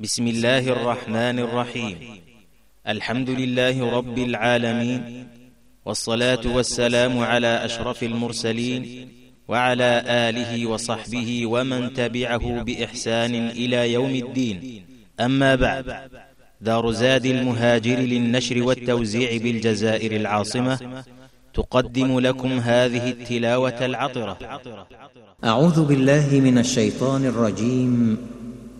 بسم الله الرحمن الرحيم. الحمد لله رب العالمين والصلاة والسلام على أشرف المرسلين وعلى آله وصحبه ومن تبعه بإحسان إلى يوم الدين. أما بعد دار زاد المهاجر للنشر والتوزيع بالجزائر العاصمة تقدم لكم هذه التلاوة العطرة. أعوذ بالله من الشيطان الرجيم.